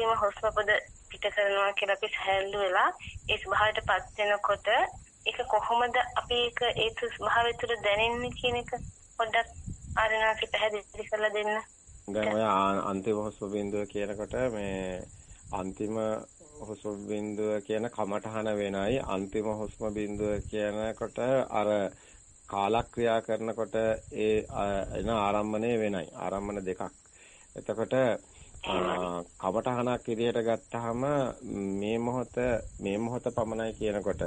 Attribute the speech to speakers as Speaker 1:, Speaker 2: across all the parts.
Speaker 1: අන්තිම හුස්ම පොද පිට කරනවා කියලා අපි සැහැල්ලු වෙලා ඒ ස්වභාවයටපත් වෙනකොට ඒක කොහොමද අපි ඒක ඒ ස්වභාවය තුළ දැනෙන්නේ කියන එක පොඩ්ඩක් ආරණාසි පැහැදිලි කරලා දෙන්න.
Speaker 2: දැන් ඔය අන්තිම හුස්ම බිඳුව කියනකොට මේ අන්තිම හුස්ම බිඳුව කියන කමඨහන වෙනයි අන්තිම හුස්ම බිඳුව කියනකොට අර කාලක්‍රියා කරනකොට ඒ එන ආරම්භණය වෙනයි. ආරම්භන දෙකක්. එතකොට කවටහනක් විදිහට ගත්තාම මේ මොහොත මේ මොහොත පමණයි කියනකොට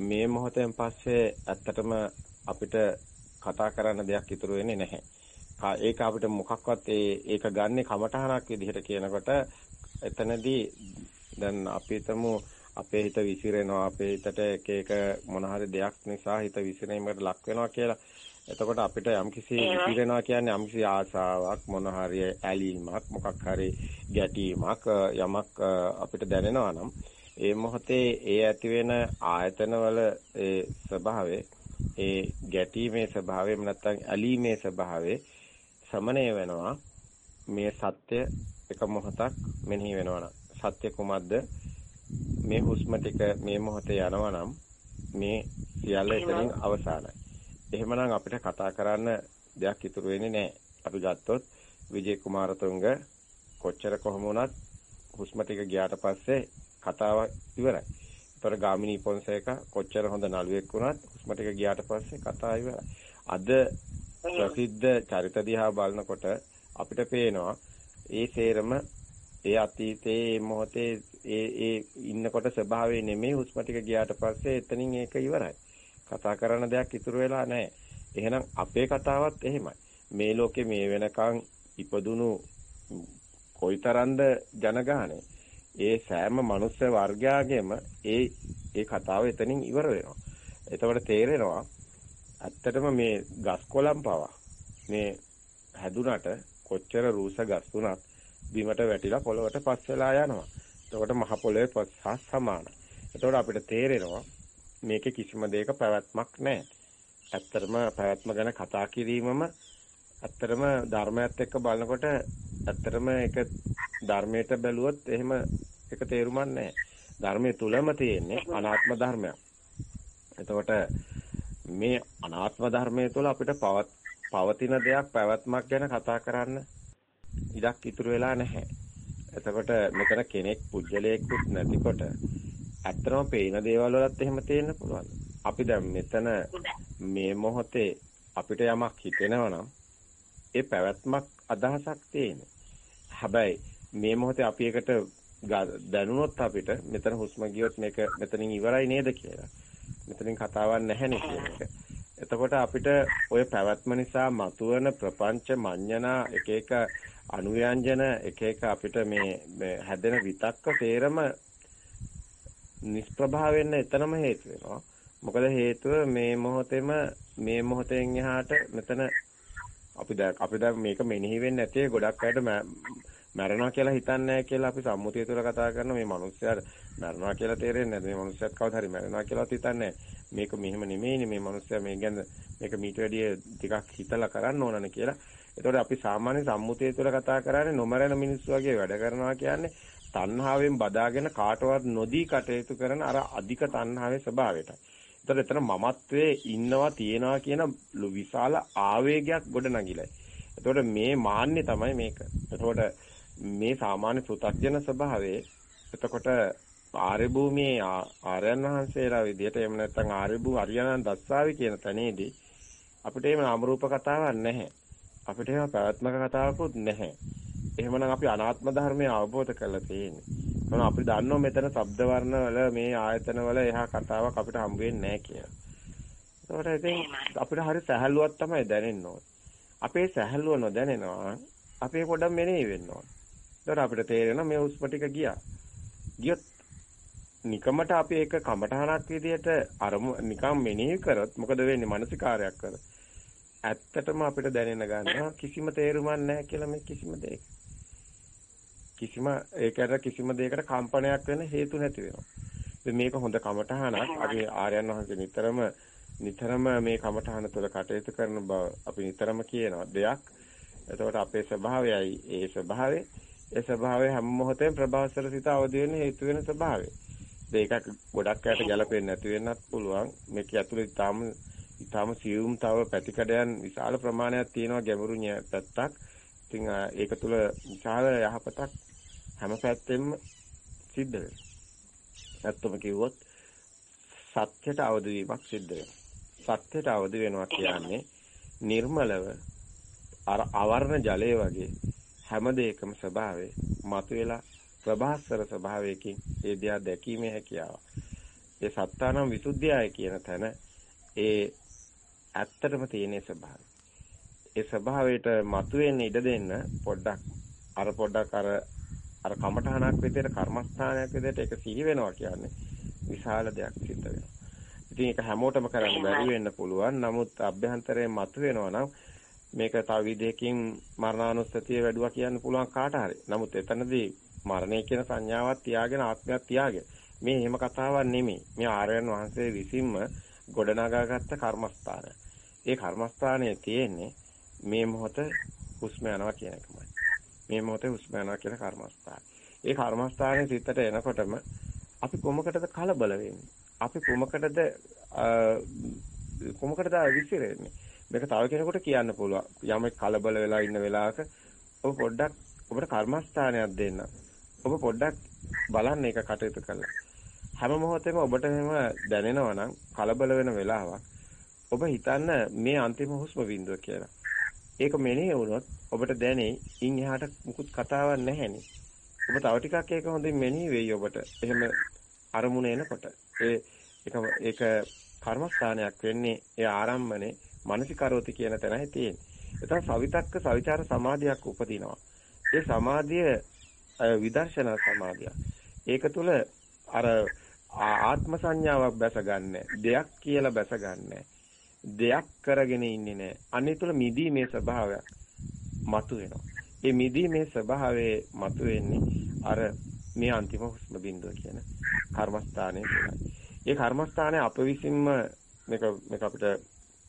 Speaker 2: මේ මොහොතෙන් පස්සේ ඇත්තටම අපිට කතා කරන්න දෙයක් ඉතුරු වෙන්නේ නැහැ. ඒක අපිට මොකක්වත් ඒක ගන්නෙ කමටහනක් විදිහට කියනකොට එතනදී දැන් අපි හිතමු අපේ හිත විසිරෙනවා අපේ හිතට එක එක මොන හරි දෙයක් නිසා හිත විසිරීමකට ලක් වෙනවා කියලා. එතකොට අපිට යම්කිසි විසිරෙනවා කියන්නේ යම්කිසි ආසාවක් මොන හරි ඇලීමක් මොකක් හරි ගැටීමක් යමක් අපිට දැනෙනවා නම් ඒ මොහොතේ ඒ ඇති වෙන ආයතනවල ඒ ස්වභාවය ඒ ගැටීමේ ස්වභාවය නැත්නම් ඇලීමේ ස්වභාවය සමනය වෙනවා. මේ සත්‍ය එක මොහොතක් මෙනෙහි වෙනවා සත්‍ය කුමක්ද? මේ හුස්ම ටික මේ මොහොතේ යනවා නම් මේ සියල්ල එතනින් අවසానයි. එහෙමනම් අපිට කතා කරන්න දෙයක් ඉතුරු වෙන්නේ නැහැ. අපි ගත්තොත් විජේ කුමාරතුංග කොච්චර කොහොම වුණත් හුස්ම ටික ගියාට පස්සේ කතාව ඉවරයි. ඒතර ගාමිණී පොන්සේක කොච්චර හොඳ නළුවෙක් වුණත් හුස්ම ටික ගියාට පස්සේ කතාව ඉවරයි. අද ප්‍රසිද්ධ චරිත දිහා බලනකොට අපිට පේනවා ඒ සේරම ඒ අතීතයේ මොහොතේ ඒ ඒ ඉන්නකොට ස්වභාවය නෙමෙයි හුස්ම ටික ගියාට පස්සේ එතනින් ඒක ඉවරයි. කතා කරන්න දෙයක් ඉතුරු වෙලා නැහැ. එහෙනම් අපේ කතාවත් එහෙමයි. මේ ලෝකේ මේ වෙනකන් ඉපදුණු කොයිතරම්ද ජනගහණය. ඒ සෑම මනුස්ස වර්ගයාගේම ඒ ඒ කතාව එතනින් ඉවර වෙනවා. එතකොට තේරෙනවා ඇත්තටම මේ ගස් කොළන් පවා මේ හැදුනට කොච්චර රූස ගස් තුනක් බිමට වැටිලා පොළවට පස් වෙලා යනවා. එතකොට මහ පොළවේ පස් සමානයි. එතකොට අපිට තේරෙනවා මේකේ කිසිම දෙයක පැවැත්මක් නැහැ. ඇත්තටම පැවැත්ම ගැන කතා කිරීමම ඇත්තටම ධර්මයත් එක්ක බලනකොට ඇත්තටම ඒක ධර්මයට බැලුවොත් එහෙම ඒක තේරුමක් නැහැ. ධර්මයේ තුලම තියෙන්නේ අනාත්ම ධර්මයක්. එතකොට මේ අනාත්ම ධර්මයේ තුල අපිට පවතින දෙයක් පැවැත්මක් ගැන කතා කරන්න ඉඩක් ඉතුරු වෙලා නැහැ. එතකොට මෙතන කෙනෙක් පුජ්‍යලයක්වත් නැතිකොට ඇත්තම පේන දේවල් වලත් එහෙම තේන්න පුළුවන්. අපි දැන් මෙතන මේ මොහොතේ අපිට යමක් හිතෙනවා නම් ඒ පැවැත්මක් අදහසක් තියෙන්නේ. හැබැයි මේ මොහොතේ අපි එකට දැනුණොත් අපිට මෙතන හුස්ම ගියොත් මේක මෙතනින් ඉවරයි නේද කියලා. මෙතනින් කතාවක් නැහැනේ කියන එක. එතකොට අපිට ওই පැවැත්ම නිසා මතුවන ප්‍රපංච මඤ්ඤණා එක එක අනුව්‍යංජන එක එක අපිට මේ හැදෙන විතක්ක තේරම නිෂ්ප්‍රභා වෙන්න එතනම හේතු වෙනවා. මොකද හේතුව මේ මොහොතේම මේ මොහොතෙන් එහාට මෙතන අපි දැන් අපි දැන් මේක මෙනෙහි වෙන්නේ නැතේ ගොඩක් අයට මැරෙනවා කියලා හිතන්නේ නැහැ කියලා අපි සම්මුතිය තුළ කතා කරන මේ මිනිස්සයාට මැරෙනවා කියලා තේරෙන්නේ නැහැ. මේ මිනිස්සයාත් කවදා හරි මැරෙනවා කියලාත් හිතන්නේ මේක මෙහෙම නෙමෙයිනේ මේ මිනිස්සයා මේ ගැන මේක මීට වැඩිය ටිකක් හිතලා කරන්න ඕනනේ කියලා. ඒතකොට අපි සාමාන්‍ය සම්මුතිය තුළ කතා කරන්නේ නොමරන මිනිස්සු වගේ වැඩ කරනවා කියන්නේ තණ්හාවෙන් බදාගෙන කාටවත් නොදී කටයුතු කරන අර අධික තණ්හාවේ ස්වභාවයටයි. ඒතකොට එතන මමත්වයේ ඉන්නවා තියෙනවා කියන විශාල ආවේගයක් ගොඩ නැගිලයි. එතකොට මේ මාන්නේ තමයි මේක. එතකොට මේ සාමාන්‍ය පෘථග්ජන ස්වභාවයේ එතකොට ආර්ය භූමියේ ආර්යයන් වහන්සේලා විදිහට එහෙම නැත්නම් ආර්ය භූ අරියනන් දස්සාවි කියන තැනේදී අපිට එහෙම නාම රූප කතාවක් නැහැ. අපිට ඒවා පැවැත්මක කතාවකුත් නැහැ. එහෙමනම් අපි අනාත්ම ධර්මය අවබෝධ කරලා තියෙන්නේ. එහෙනම් අපි දන්නවා මෙතන ශබ්ද වර්ණ වල මේ ආයතන වල එහා කතාවක් අපිට හම්බ වෙන්නේ නැහැ කියලා. ඒකට ඉතින් අපිට හරි සැහැල්ලුවක් තමයි දැනෙන්න ඕනේ. අපේ සැහැල්ලුව නොදැනෙනවා අපේ පොඩක් මෙනෙහි වෙන්න ඕනේ. ඒකට අපිට තේරෙනවා මේ උස්ම ටික ගියා. ගියොත් නිකමට අපි ඒක කමටහනක් විදියට අරමු නිකම් මෙනෙහි කරොත් මොකද වෙන්නේ මානසිකාරයක් කරොත් ඇත්තටම අපිට දැනෙන්න ගන්නවා කිසිම තේරුමක් නැහැ කියලා මේ කිසිම දෙයක. කිසිම ඒකට කිසිම දෙයකට කම්පනයක් වෙන හේතු නැති වෙනවා. මේක හොඳ කමඨහනක්. අපි ආර්යයන් වහන්සේ නිතරම නිතරම මේ කමඨහන තුළ කටයුතු කරන බව අපි නිතරම කියනවා දෙයක්. එතකොට අපේ ස්වභාවයයි ඒ ස්වභාවය ඒ ස්වභාවය හැම මොහොතෙම ප්‍රභාස්වර සිත අවදි වෙන හේතු වෙන ස්වභාවය. ඒකක් ගොඩක් යට ගැලපෙන්නේ නැති වෙන්නත් පුළුවන්. මේක ඇතුලේ තාම ඊටාම සියුම් තව පැතිකඩයන් විශාල ප්‍රමාණයක් තියෙනවා ගැඹුරු පැත්තක්. ඉතින් ඒක තුල විශාල යහපතක් හැම පැත්තෙම සිද්ධ වෙනවා. ඇත්තම කිව්වොත් සත්‍යයට අවදි වීමක් සිද්ධ වෙනවා. සත්‍යයට අවදි වෙනවා කියන්නේ නිර්මලව අර අවර්ණ ජලය වගේ හැම දෙයකම ස්වභාවය මතුවලා ප්‍රභාස්වර ස්වභාවයකින් ඒ දිහා දැකීමේ හැකියාව. ඒ සත්තානම් විසුද්ධියයි කියන තැන ඒ ඇත්තටම තියෙන ස්වභාවය. ඒ ස්වභාවයට මතුවෙන්න ඉඩ දෙන්න පොඩ්ඩක් අර පොඩ්ඩක් අර අර කමඨහනක් විදිහට කර්මස්ථානයක් විදිහට ඒක සිහි වෙනවා කියන්නේ විශාල දෙයක් සිද්ධ වෙනවා. ඉතින් ඒක හැමෝටම කරන්න බැරි වෙන්න පුළුවන්. නමුත් අභ්‍යන්තරයෙන් මතුවෙනවා නම් මේක තව විදිහකින් මරණානුස්සතිය වැඩුවා කියන්න පුළුවන් කාට හරි. නමුත් එතනදී මරණය කියන සංඥාවක් තියාගෙන ආත්මයක් තියාගෙන මේ එහෙම කතාවක් නෙමෙයි. මේ ආර්යයන් වහන්සේ විසින්ම ගොඩනගාගත්ත කර්මස්ථානය. ඒ කර්මස්ථානයේ තියෙන්නේ මේ මොහොත හුස්ම යනවා කියන එකමයි. මේ මොහොතේ හුස්ම යනවා කියන කර්මස්ථානය. ඒ කර්මස්ථානයේ සිතට එනකොටම අපි කොමකටද කලබල වෙන්නේ? අපි කොමකටද කොමකටද විසිරෙන්නේ? මේක තව කෙනෙකුට කියන්න පුළුවන්. යමෙක් කලබල වෙලා ඉන්න වෙලාවක ඔබ පොඩ්ඩක් ඔබට කර්මස්ථානයක් දෙන්න. ඔබ පොඩ්ඩක් බලන්න ඒක කටයුතු කරලා. හැම මොහොතෙම ඔබට එහෙම දැනෙනවා නම් කලබල වෙන වෙලාවක් ඔබ හිතන්න මේ අන්තිම හුස්ම බින්දුව කියලා. ඒක මෙනෙහි වුණොත් ඔබට දැනෙයි ඉන් එහාට මුකුත් කතාවක් නැහැනේ. ඔබ තව ටිකක් ඒක හොඳින් මෙනෙහි වෙයි ඔබට. එහෙම අරමුණ එනකොට. ඒ ඒක ඒක කර්මස්ථානයක් වෙන්නේ ඒ ආරම්භනේ මානසිකරෝති කියන තැනයි තියෙන්නේ. එතන සවිතක්ක සවිචාර සමාධියක් උපදිනවා. ඒ සමාධිය විදර්ශනා සමාධිය. ඒක තුල අර ආත්ම සංඥාවක් බැසගන්නේ දෙයක් කියලා බැසගන්නේ දෙයක් කරගෙන ඉන්නේ නැහැ. අනේ තුල මිදීමේ ස්වභාවයක් මතුවෙනවා. ඒ මිදීමේ ස්වභාවයේ මතුවෙන්නේ අර මේ අන්තිම හුස්ම බින්දුව කියන කර්මස්ථානයේ තුලයි. ඒ කර්මස්ථානය අප විසින්ම මේක මේක අපිට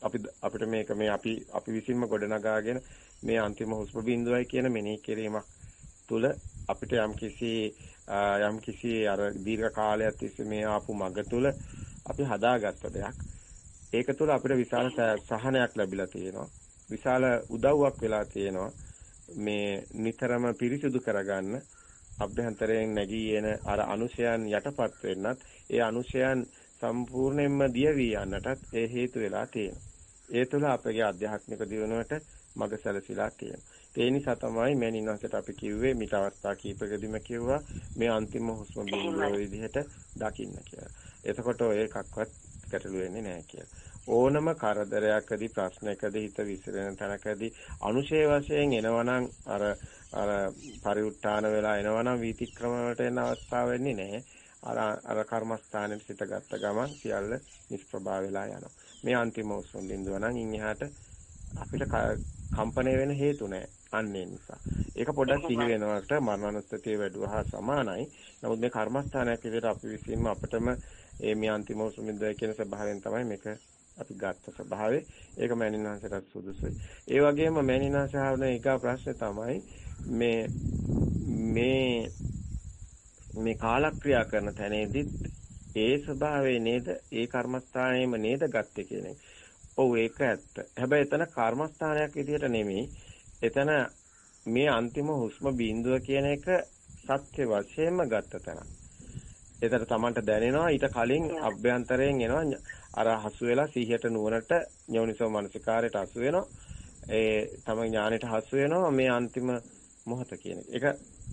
Speaker 2: අපි අපිට මේක මේ අපි අපි විසින්ම ගොඩනගාගෙන මේ අන්තිම හුස්ම බිඳුවයි කියන මෙනෙහි කිරීමක් තුල අපිට යම් කිසි යම් කිසි අර දීර්ඝ කාලයක් තිස්සේ මේ ආපු මග තුල අපි හදාගත්ත දෙයක්. ඒක තුල අපිට විශාල සහනයක් ලැබිලා තියෙනවා. විශාල උදව්වක් වෙලා තියෙනවා. මේ නිතරම පිරිසිදු කරගන්න අභ්‍යන්තරයෙන් නැගී එන අර අනුශයන් යටපත් වෙන්නත් ඒ අනුශයන් සම්පූර්ණයෙන්ම දිය වී යන්නටත් ඒ හේතු වෙලා තියෙනවා. ඒ තුළ අපගේ ආධ්‍යාත්මික දියුණුවට මඟ සැලසීලා තියෙනවා. ඒ නිසා තමයි මෑණින්වහන්සේට අපි කිව්වේ මිට අවස්ථා කීපකදීම කිව්වා මේ අන්තිම හුස්ම බිඳුව විදිහට දකින්න කියලා. එතකොට ඔය එකක්වත් ගැටලු වෙන්නේ නැහැ කියලා. ඕනම කරදරයකදී ප්‍රශ්නයකදී හිත විසිරෙන තැනකදී අනුශේ වශයෙන් එනවනම් අර අර පරිඋත්ථාන වෙලා එනවනම් වීතික්‍රම වලට එන අවස්ථාව වෙන්නේ නැහැ. අර අර කර්මස්ථානෙට සිත ගත්ත ගමන් සියල්ල නිෂ්ප්‍රභා වෙලා යනවා. මේ අන්තිම උස්ම බිඳුව නම් ඉන් එහාට අපිට කම්පණය වෙන හේතු නැහැ. අන්නේ නිසා. ඒක පොඩ්ඩක් සිහි වෙනවට මරණානුස්සතිය වැඩුවා සමානයි. නමුත් මේ කර්මස්ථානයක් විදිහට අපි විසින්ම අපිටම මේ අන්තිම උස්ම බිඳුව කියන ස්වභාවයෙන් තමයි මේක අපි ගත්ත ස්වභාවය. ඒක මෑණින්වහන්සේටත් සුදුසුයි. ඒ වගේම මෑණින්වහන්සේ ආවන එක ප්‍රශ්නේ තමයි මේ මේ මේ කාලක්‍රියා කරන තැනේදීත් ඒ ස්වභාවයේ නේද ඒ කර්මස්ථානයේම නේද ගත්තේ කියන එක. ඔව් ඒක ඇත්ත. හැබැයි එතන කර්මස්ථානයක් විදිහට නෙමෙයි. එතන මේ අන්තිම හුස්ම බිඳුව කියන එක සත්‍ය වශයෙන්ම ගත්ත තැන. ඒතර Tamanට දැනෙනවා ඊට කලින් අභ්‍යන්තරයෙන් එනවා අර හසු වෙලා සිහියට නුවණට යෝනිසෝ මනසිකාරයට හසු වෙනවා. ඒ තම ඥානෙට හසු වෙනවා මේ අන්තිම මොහොත කියන එක.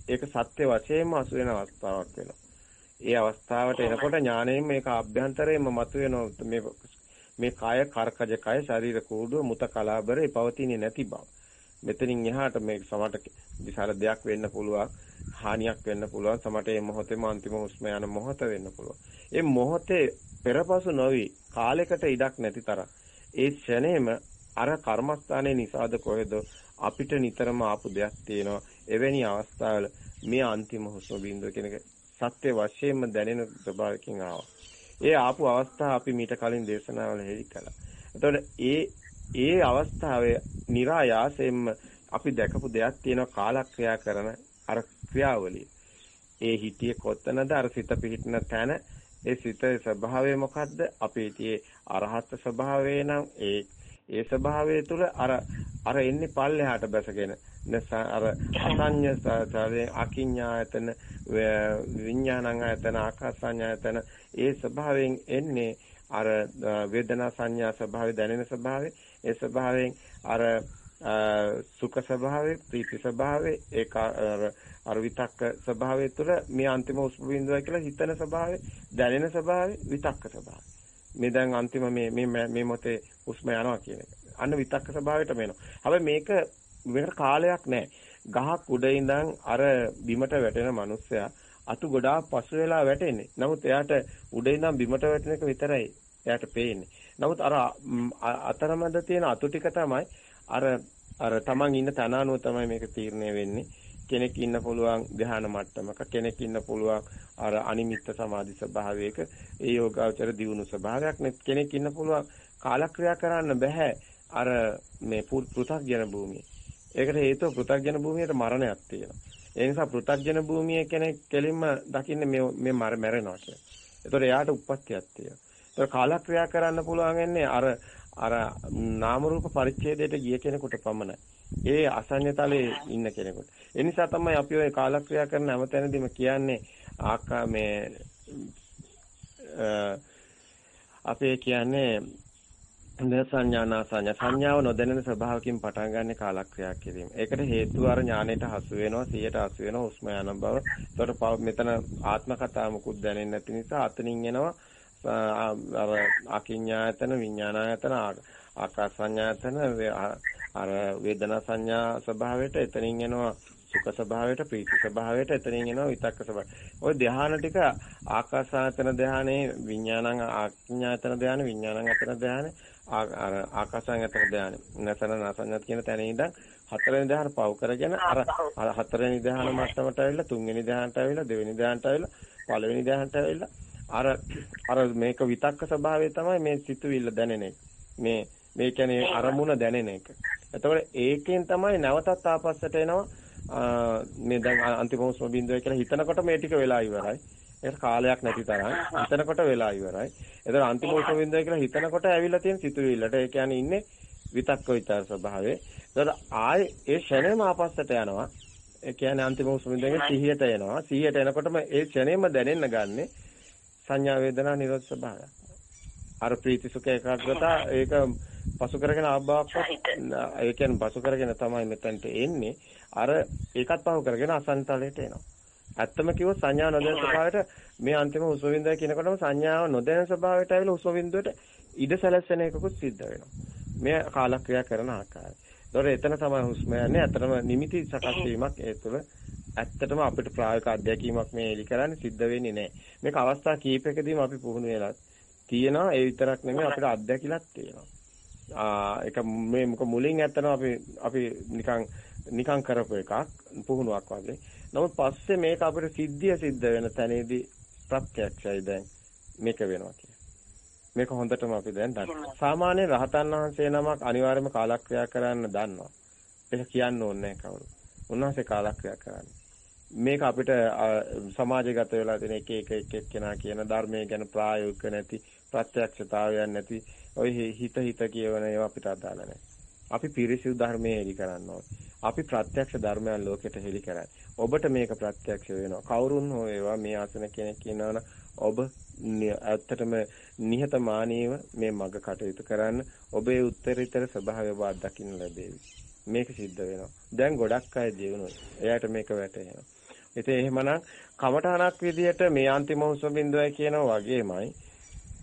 Speaker 2: ඒක සත්‍ය වශයෙන්ම හසු වෙන අවස්ථාවක් වෙනවා. ඒ අවස්ථාවට එනකොට ඥාණයෙන් මේක අභ්‍යන්තරයෙන්ම මතුවෙන මේ මේ කය කර්කජ කය ශරීර කූඩුව මුත කලාබරේ පවතින්නේ නැති බව. මෙතනින් එහාට මේ සමට විශාල දෙයක් වෙන්න පුළුවන් හානියක් වෙන්න පුළුවන් සමට මේ මොහොතේම අන්තිම හුස්ම යන මොහොත වෙන්න පුළුවන්. ඒ මොහොතේ පෙරපසු නොවි කාලයකට ඉඩක් නැති තරම් ඒ ක්ෂණේම අර කර්මස්ථානයේ නිසාද කොහෙද අපිට නිතරම ආපු දෙයක් තියෙනවා. එවැනි අවස්ථාවල මේ අන්තිම හුස්ම බින්දුව කියන එක සත්‍ය වශයෙන්ම දැනෙන ස්වභාවයකින් ආවා. ඒ ආපු අවස්ථාව අපි මීට කලින් දේශනාවල හෙළි කළා. එතකොට ඒ ඒ අවස්ථාවේ નિરાයාසයෙන්ම අපි දැකපු දෙයක් තියෙනවා කාලක්‍රියා කරන අර ක්‍රියාවලිය. ඒ හිතියේ කොතනද අර සිත පිහිටන තැන ඒ සිතේ ස්වභාවය මොකද්ද? අපේ tie අරහත් ස්වභාවය නම් ඒ ඒ ස්වභාවය තුළ අර අර එන්නේ පල්ලෙහාට බැසගෙන අර අසඤ්ඤ අකිඤ්ඤායතන විඥානං ආයතන ආකාසඤ්ඤායතන ඒ ස්වභාවයෙන් එන්නේ අර වේදනා සංඥා ස්වභාවය දැනෙන ස්වභාවය ඒ ස්වභාවයෙන් අර සුඛ ස්වභාවය ප්‍රීති ස්වභාවය ඒක අර විතක්ක ස්වභාවය තුළ මේ අන්තිම උස්ම බිඳුවයි කියලා හිතන ස්වභාවය දැනෙන ස්වභාවය විතක්ක ස්වභාවය මේ දැන් අන්තිම මේ මේ මේ මොතේ උස්ම යනවා කියන එක. අන්න විතක්ක ස්වභාවයට මේනවා. හැබැයි මේක වෙන කාලයක් නැහැ. ගහක් උඩ ඉඳන් අර බිමට වැටෙන මිනිස්සයා අතු ගොඩාක් පසු වෙලා වැටෙන්නේ. නමුත් එයාට උඩ ඉඳන් බිමට වැටෙන එක විතරයි එයාට පේන්නේ. නමුත් අර අතරමැද තියෙන අතු ටික තමයි අර අර තමන් ඉන්න තන අනුව තමයි මේක තීරණය වෙන්නේ. කෙනෙක් ඉන්න පුළුවන් ධ්‍යාන මට්ටමක කෙනෙක් ඉන්න පුළුවන් අර අනිමිත්ත සමාධි ස්වභාවයක ඒ යෝගාචර දියුණු ස්වභාවයක් නෙත් කෙනෙක් ඉන්න පුළුවන් කාලක්‍රියා කරන්න බෑ අර මේ පෘථග්ජන භූමියේ. ඒකට හේතුව පෘථග්ජන භූමියට මරණයක් තියෙනවා. ඒ නිසා පෘථග්ජන භූමියේ කෙනෙක් කෙලින්ම දකින්නේ මේ මේ මැරෙනවා කියලා. ඒතකොට එයාට උප්පත්තියක් තියෙනවා. ඒතකොට කාලක්‍රියා කරන්න පුළුවන් වෙන්නේ අර අර නාම රූප පරිච්ඡේදයට ගිය කෙනෙකුට පමණයි. ඒ අසඤ්ඤතලයේ ඉන්න කෙනෙකුට. ඒ නිසා තමයි අපි ওই කාලක්‍රියා කරන හැමතැනදීම කියන්නේ ආකා මේ අපේ කියන්නේ සංඥානා සංඥා සංඥාව නොදැනෙන ස්වභාවකින් පටන් ගන්න කාලක්‍රියා කිරීම. ඒකට හේතුව අර ඥාණයට හසු වෙනවා 100ට හසු වෙනවා හුස්ම යන බව. ඒකට මෙතන ආත්ම කතාව මුකුත් දැනෙන්නේ නැති නිසා අතනින් එනවා අර අකිඤ්ඤායතන විඥානායතන ආකාසඤ්ඤායතන අර වේදනා සංඥා ස්වභාවයට එතනින් එනවා සුඛ ස්වභාවයට ප්‍රීති ස්වභාවයට එතනින් එනවා විතක්ක ස්වභාවය. ওই ධ්‍යාන ටික ආකාසායතන ධ්‍යානේ විඥානං ආඥායතන ධ්‍යාන විඥානං අතන ධ්‍යාන අර ආකාසායතන ධ්‍යාන නසන නසඤ්ඤත් කියන තැන ඉඳන් හතරවෙනි ධ්‍යාන පව කරගෙන අර හතරවෙනි ධ්‍යාන මට්ටමට ඇවිල්ලා තුන්වෙනි ධ්‍යානට ඇවිල්ලා දෙවෙනි ධ්‍යානට ඇවිල්ලා පළවෙනි ධ්‍යානට ඇවිල්ලා අර අර මේක විතක්ක ස්වභාවය තමයි මේ සිතුවිල්ල දැනෙන එක. මේ මේ කියන්නේ අරමුණ දැනෙන එක. එතකොට ඒකෙන් තමයි නැවතත් ආපස්සට එනවා මේ දැන් අන්තිම උස්ම බිඳුවයි කියලා හිතනකොට මේ ටික වෙලා ඉවරයි. ඒක කාලයක් නැති තරම් හිතනකොට වෙලා ඉවරයි. එතකොට අන්තිම උස්ම බිඳුවයි කියලා හිතනකොට ඇවිල්ලා තියෙන සිතුවිල්ලට ඒ කියන්නේ ඉන්නේ විතක්ක විතර ස්වභාවයේ. එතකොට ආයේ ඒ ෂණයම ආපස්සට යනවා. ඒ කියන්නේ අන්තිම උස්ම බිඳුවෙන් සිහියට එනවා. සිහියට එනකොටම ඒ ෂණයම දැනෙන්න ගන්නේ සංඥා වේදනා නිරෝධ ස්වභාවය. අර ප්‍රීති සුඛ ඒකාග්‍රතා ඒක පසු කරගෙන ආභාවයක් ඒ කියන්නේ පසු කරගෙන තමයි මෙතනට එන්නේ. අර ඒකත් පහු කරගෙන අසන්තලයට එනවා. ඇත්තම කිව්වොත් සංඥා නොදැන ස්වභාවයට මේ අන්තිම හුස්ම වින්දය කියනකොටම සංඥාව නොදැන ස්වභාවයට ඇවිල්ලා හුස්ම වින්දුවට ඉඩ සැලසෙන එකකුත් සිද්ධ වෙනවා. මේ කාලක්‍රියා කරන ආකාරය. ඒතොර එතන තමයි හුස්ම යන්නේ. ඇත්තටම නිමිති සකස් වීමක් ඒ තුළ ඇත්තටම අපිට ප්‍රායෝගික අධ්‍යක්ීමක් මේ එලි කරන්නේ සිද්ධ වෙන්නේ නැහැ. මේක අවස්ථා කීපයකදීම අපි පුහුණු වෙලා තියෙනවා. ඒ විතරක් නෙමෙයි අපිට අත්දැකිලක් තියෙනවා. ආ ඒක මේ මොක මුලින් ඇත්තටම අපි අපි නිකන් නිකන් කරපු එකක් පුහුණුවක් වගේ. නමුත් පස්සේ මේක අපිට සිද්ධිය සිද්ධ වෙන තැනේදී ප්‍රත්‍යක්ෂයි දැන් මේක වෙනවා කියන්නේ. මේක හොඳටම අපි දැන් දන්නවා. සාමාන්‍ය රහතන් වහන්සේ නමක් අනිවාර්යයෙන්ම කාලක්‍රියා කරන්න දන්නවා. ඒක කියන්න ඕනේ කවුරු. උන්වහන්සේ කාලක්‍රියා කරන්නේ. මේක අපිට සමාජගත වෙලා තියෙන එක එක එක එක්කෙනා කියන ධර්මයේ ගැන ප්‍රායෝගික නැති ප්‍රත්‍යක්ෂතාවයක් නැති ওই හිත හිත කියවන ඒවා අපිට අදාළ නැහැ. අපි පිරිසිදු ධර්මයේ හෙලි කරන්න ඕනේ. අපි ප්‍රත්‍යක්ෂ ධර්මයන් ලෝකෙට හෙලි කරන්නේ. ඔබට මේක ප්‍රත්‍යක්ෂ වෙනවා. කවුරුන් හෝ ඒවා මේ ආසන කෙනෙක් කියනවනම් ඔබ ඇත්තටම නිහතමානීව මේ මඟ කටයුතු කරන්න ඔබේ උත්තරීතර ස්වභාවය ඔබ අත්දකින්න ලැබේවි. මේක සිද්ධ වෙනවා. දැන් ගොඩක් අය දිනුනොත් එයාට මේක වැටහෙනවා. ඉතින් එහෙමනම් කමඨහනක් විදියට මේ අන්තිම හුස්ම බිඳුවයි කියනවා වගේමයි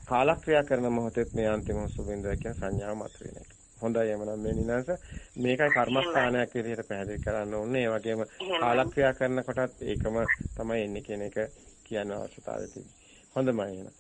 Speaker 2: කාලක්‍රියා කරන මොහොතෙත් මේ අන්තිම හුස්ම බිඳුවයි කියන සංඥාව මතුවෙන එක. හොඳයි එමනම් මේ නිනස මේකයි කර්මස්ථානයක් විදිහට පැහැදිලි කරන්න ඕනේ. ඒ වගේම කාලක්‍රියා කරනකොටත් ඒකම තමයි එන්නේ කියන එක කියන අවශ්‍යතාවය තියෙනවා. හොඳමයි එහෙනම්.